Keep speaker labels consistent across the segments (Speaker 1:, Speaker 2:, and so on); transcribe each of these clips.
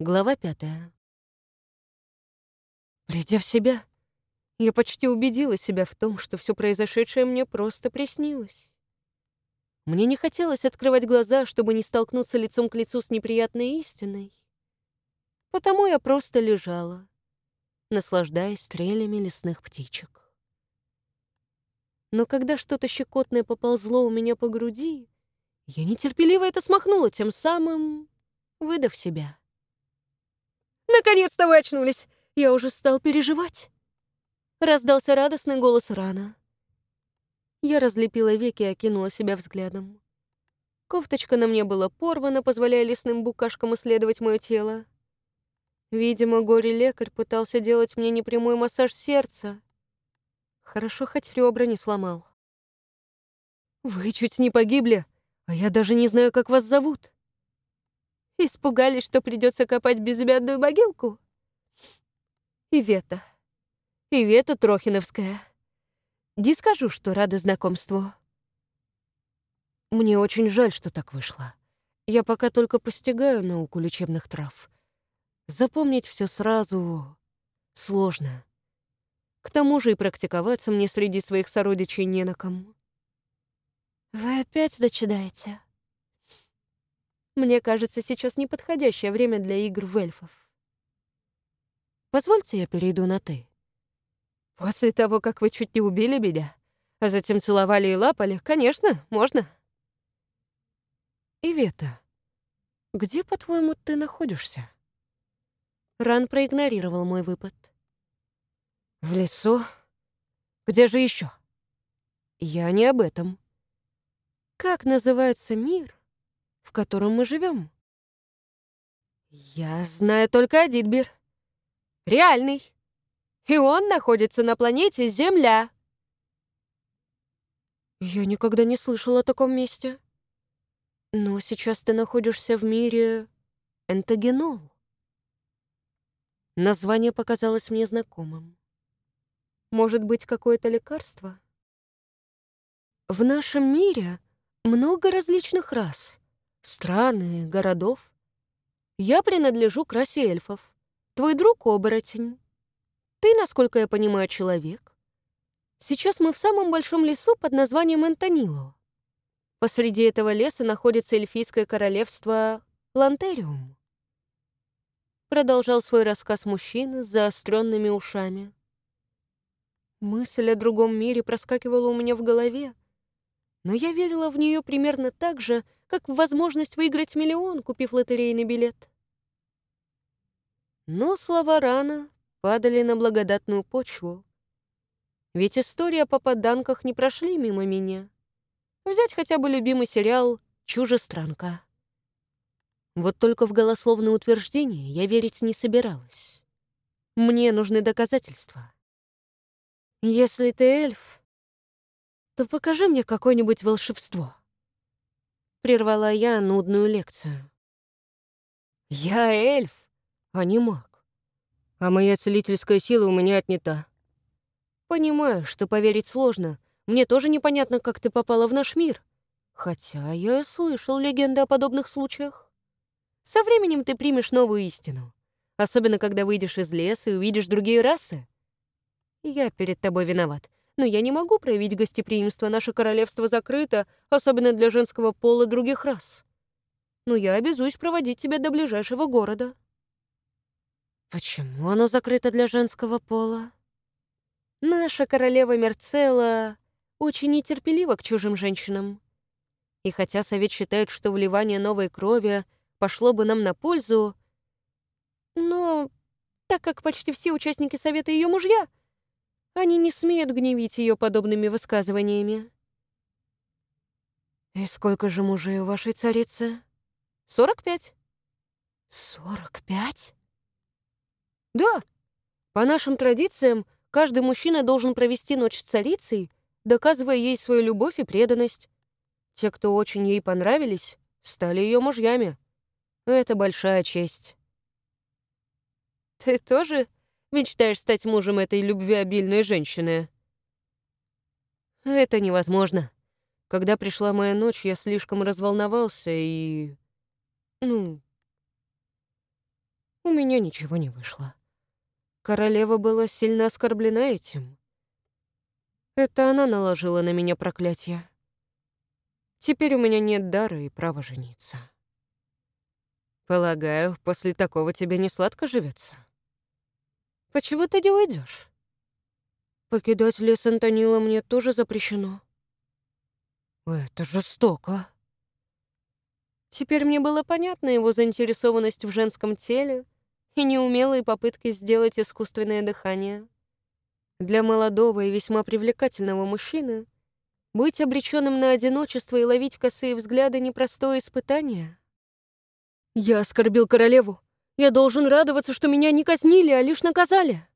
Speaker 1: Глава пятая. Придя в себя, я почти убедила себя в том, что все произошедшее мне просто приснилось. Мне не хотелось открывать глаза, чтобы не столкнуться лицом к лицу с неприятной истиной. Потому я просто лежала, наслаждаясь стрелями лесных птичек. Но когда что-то щекотное поползло у меня по груди, я нетерпеливо это смахнула, тем самым выдав себя. «Наконец-то вы очнулись! Я уже стал переживать!» Раздался радостный голос Рана. Я разлепила веки и окинула себя взглядом. Кофточка на мне была порвана, позволяя лесным букашкам исследовать мое тело. Видимо, горе-лекарь пытался делать мне непрямой массаж сердца. Хорошо, хоть ребра не сломал. «Вы чуть не погибли, а я даже не знаю, как вас зовут». Испугались, что придется копать безымянную могилку? Ивета. Ивета Трохиновская. Не скажу, что рада знакомству. Мне очень жаль, что так вышло. Я пока только постигаю науку лечебных трав. Запомнить все сразу сложно. К тому же и практиковаться мне среди своих сородичей не на кому. «Вы опять дочидаете?» Мне кажется, сейчас неподходящее время для игр в эльфов. Позвольте я перейду на «ты». После того, как вы чуть не убили меня, а затем целовали и лапали, конечно, можно. Ивета, где, по-твоему, ты находишься? Ран проигнорировал мой выпад. В лесу? Где же еще? Я не об этом. Как называется мир, в котором мы живем. Я знаю только о Дитбер. Реальный. И он находится на планете Земля. Я никогда не слышала о таком месте. Но сейчас ты находишься в мире Энтогенол. Название показалось мне знакомым. Может быть, какое-то лекарство? В нашем мире много различных рас — страны, городов. Я принадлежу к расе эльфов. Твой друг — оборотень. Ты, насколько я понимаю, человек. Сейчас мы в самом большом лесу под названием Энтонило. Посреди этого леса находится эльфийское королевство Лантериум. Продолжал свой рассказ мужчина с заостренными ушами. Мысль о другом мире проскакивала у меня в голове, но я верила в нее примерно так же, как в возможность выиграть миллион, купив лотерейный билет. Но слова рано падали на благодатную почву. Ведь история о попаданках не прошли мимо меня. Взять хотя бы любимый сериал «Чужестранка». Вот только в голословное утверждение я верить не собиралась. Мне нужны доказательства. Если ты эльф, то покажи мне какое-нибудь волшебство. Прервала я нудную лекцию. «Я эльф, а не маг. А моя целительская сила у меня отнята. Понимаю, что поверить сложно. Мне тоже непонятно, как ты попала в наш мир. Хотя я слышал легенды о подобных случаях. Со временем ты примешь новую истину. Особенно, когда выйдешь из леса и увидишь другие расы. Я перед тобой виноват но я не могу проявить гостеприимство. Наше королевство закрыто, особенно для женского пола других рас. Но я обязуюсь проводить тебя до ближайшего города». «Почему оно закрыто для женского пола?» «Наша королева Мерцела очень нетерпелива к чужим женщинам. И хотя совет считает, что вливание новой крови пошло бы нам на пользу, но так как почти все участники совета ее мужья — они не смеют гневить ее подобными высказываниями. «И сколько же мужей у вашей царицы?» «Сорок пять». «Сорок пять?» «Да. По нашим традициям, каждый мужчина должен провести ночь с царицей, доказывая ей свою любовь и преданность. Те, кто очень ей понравились, стали ее мужьями. Это большая честь». «Ты тоже мечтаешь стать мужем этой любвеобильной женщины. Это невозможно. Когда пришла моя ночь, я слишком разволновался и... Ну... у меня ничего не вышло. Королева была сильно оскорблена этим. Это она наложила на меня проклятие. Теперь у меня нет дара и права жениться. Полагаю, после такого тебе не сладко живется. Почему ты не уйдешь? Покидать лес Антонила мне тоже запрещено. Это жестоко. Теперь мне было понятно его заинтересованность в женском теле и неумелые попытки сделать искусственное дыхание. Для молодого и весьма привлекательного мужчины быть обреченным на одиночество и ловить косые взгляды — непростое испытание. Я оскорбил королеву. Я должен радоваться, что меня не казнили, а лишь наказали.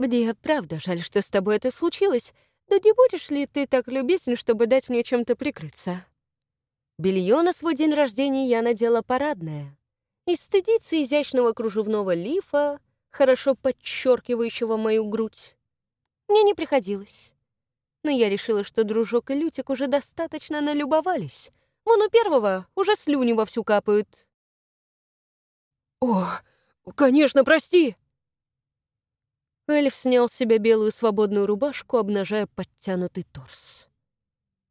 Speaker 1: Мне правда жаль, что с тобой это случилось, да не будешь ли ты так любезен, чтобы дать мне чем-то прикрыться? Белье на свой день рождения я надела парадное. И стыдиться изящного кружевного лифа, хорошо подчеркивающего мою грудь, мне не приходилось. Но я решила, что дружок и Лютик уже достаточно налюбовались. Вон у первого уже слюни вовсю капают. «О, конечно, прости!» Эльф снял с себя белую свободную рубашку, обнажая подтянутый торс.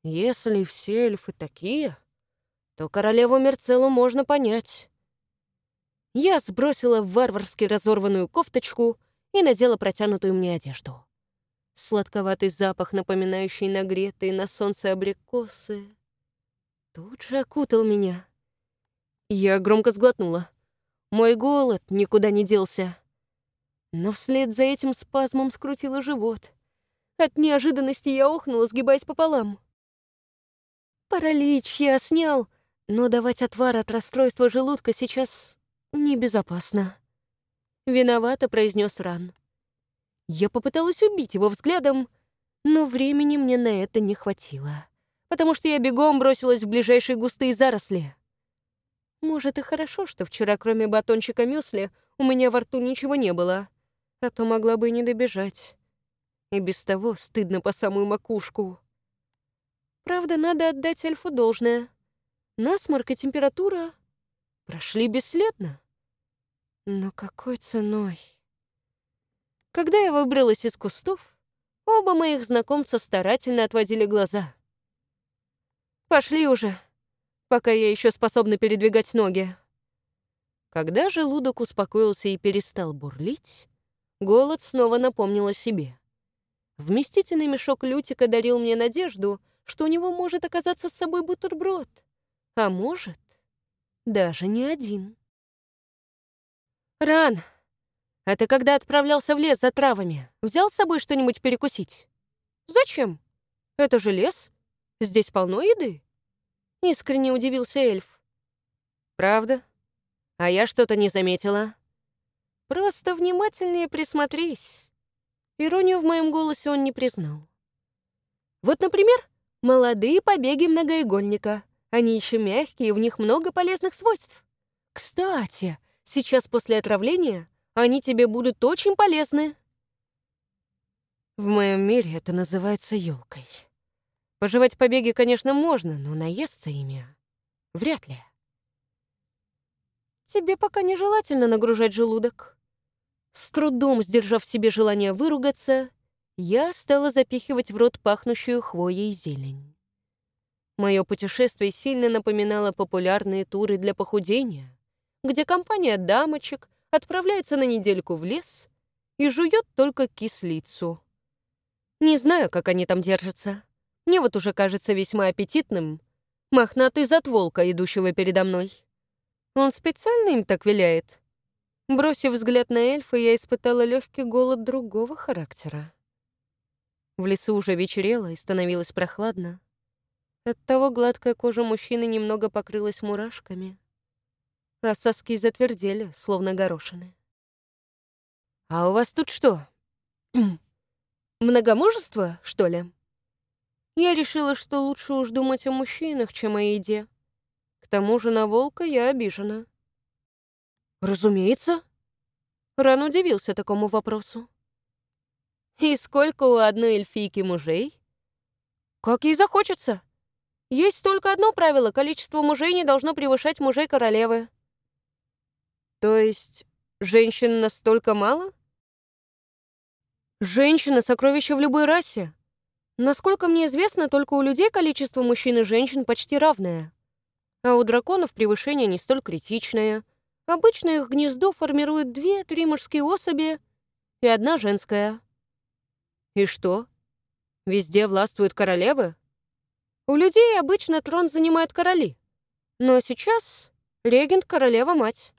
Speaker 1: «Если все эльфы такие, то королеву Мерцелу можно понять. Я сбросила варварски разорванную кофточку и надела протянутую мне одежду. Сладковатый запах, напоминающий нагретые на солнце абрикосы, тут же окутал меня. Я громко сглотнула. Мой голод никуда не делся. Но вслед за этим спазмом скрутило живот. От неожиданности я охнула, сгибаясь пополам. Паралич я снял, но давать отвар от расстройства желудка сейчас «Небезопасно», — виновато произнес Ран. Я попыталась убить его взглядом, но времени мне на это не хватило, потому что я бегом бросилась в ближайшие густые заросли. Может, и хорошо, что вчера, кроме батончика мюсли, у меня во рту ничего не было, а то могла бы и не добежать. И без того стыдно по самую макушку. Правда, надо отдать эльфу должное. Насморк и температура прошли бесследно. Но какой ценой? Когда я выбралась из кустов, оба моих знакомца старательно отводили глаза. «Пошли уже, пока я еще способна передвигать ноги». Когда желудок успокоился и перестал бурлить, голод снова напомнил о себе. Вместительный мешок Лютика дарил мне надежду, что у него может оказаться с собой бутерброд. А может, даже не один. «Ран, а ты когда отправлялся в лес за травами, взял с собой что-нибудь перекусить?» «Зачем? Это же лес. Здесь полно еды». Искренне удивился эльф. «Правда? А я что-то не заметила». «Просто внимательнее присмотрись». Иронию в моем голосе он не признал. «Вот, например, молодые побеги многоигольника. Они еще мягкие, в них много полезных свойств. Кстати, сейчас после отравления они тебе будут очень полезны. В моем мире это называется елкой. Пожевать побеги, конечно, можно, но наесться ими вряд ли. Тебе пока нежелательно нагружать желудок. С трудом сдержав в себе желание выругаться, я стала запихивать в рот пахнущую хвоей зелень. Мое путешествие сильно напоминало популярные туры для похудения, где компания дамочек отправляется на недельку в лес и жует только кислицу. Не знаю, как они там держатся. Мне вот уже кажется весьма аппетитным мохнатый зад волка, идущего передо мной. Он специально им так виляет. Бросив взгляд на эльфа, я испытала легкий голод другого характера. В лесу уже вечерело и становилось прохладно. Оттого гладкая кожа мужчины немного покрылась мурашками, а соски затвердели, словно горошины. «А у вас тут что? Многомужество, что ли?» Я решила, что лучше уж думать о мужчинах, чем о еде. К тому же на волка я обижена. «Разумеется». Ран удивился такому вопросу. «И сколько у одной эльфийки мужей?» «Как ей захочется. Есть только одно правило — количество мужей не должно превышать мужей королевы. То есть женщин настолько мало? Женщина — сокровище в любой расе. Насколько мне известно, только у людей количество мужчин и женщин почти равное. А у драконов превышение не столь критичное. Обычно их гнездо формируют две-три мужские особи и одна женская. И что? Везде властвуют королевы? У людей обычно трон занимают короли. Но сейчас регент королева-мать.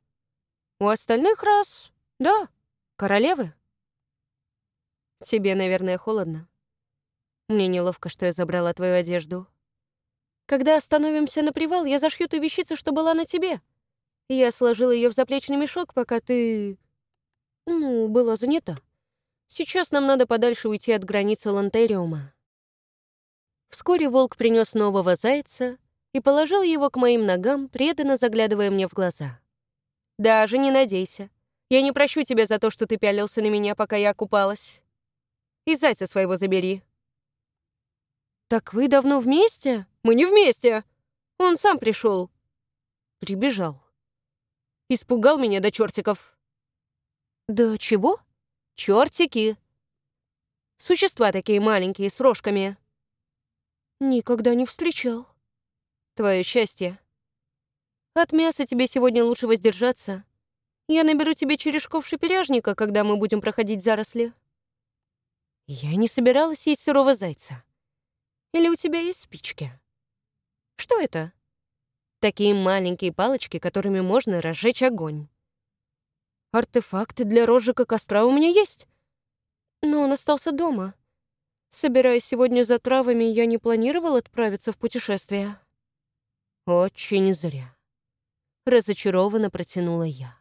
Speaker 1: У остальных рас, да, королевы. Тебе, наверное, холодно. Мне неловко, что я забрала твою одежду. Когда остановимся на привал, я зашью ту вещицу, что была на тебе. Я сложила ее в заплечный мешок, пока ты... Ну, была занята. Сейчас нам надо подальше уйти от границы Лантериума. Вскоре волк принес нового зайца и положил его к моим ногам, преданно заглядывая мне в глаза. «Даже не надейся. Я не прощу тебя за то, что ты пялился на меня, пока я купалась. И зайца своего забери». «Так вы давно вместе?» «Мы не вместе. Он сам пришел. Прибежал. Испугал меня до чертиков». «Да чего?» «Чертики. Существа такие маленькие, с рожками». «Никогда не встречал». «Твое счастье. От мяса тебе сегодня лучше воздержаться. Я наберу тебе черешков шиперяжника, когда мы будем проходить заросли». Я не собиралась есть сырого зайца. Или у тебя есть спички? Что это? Такие маленькие палочки, которыми можно разжечь огонь. Артефакты для розжига костра у меня есть. Но он остался дома. Собираясь сегодня за травами, я не планировал отправиться в путешествие. Очень зря. Разочарованно протянула я.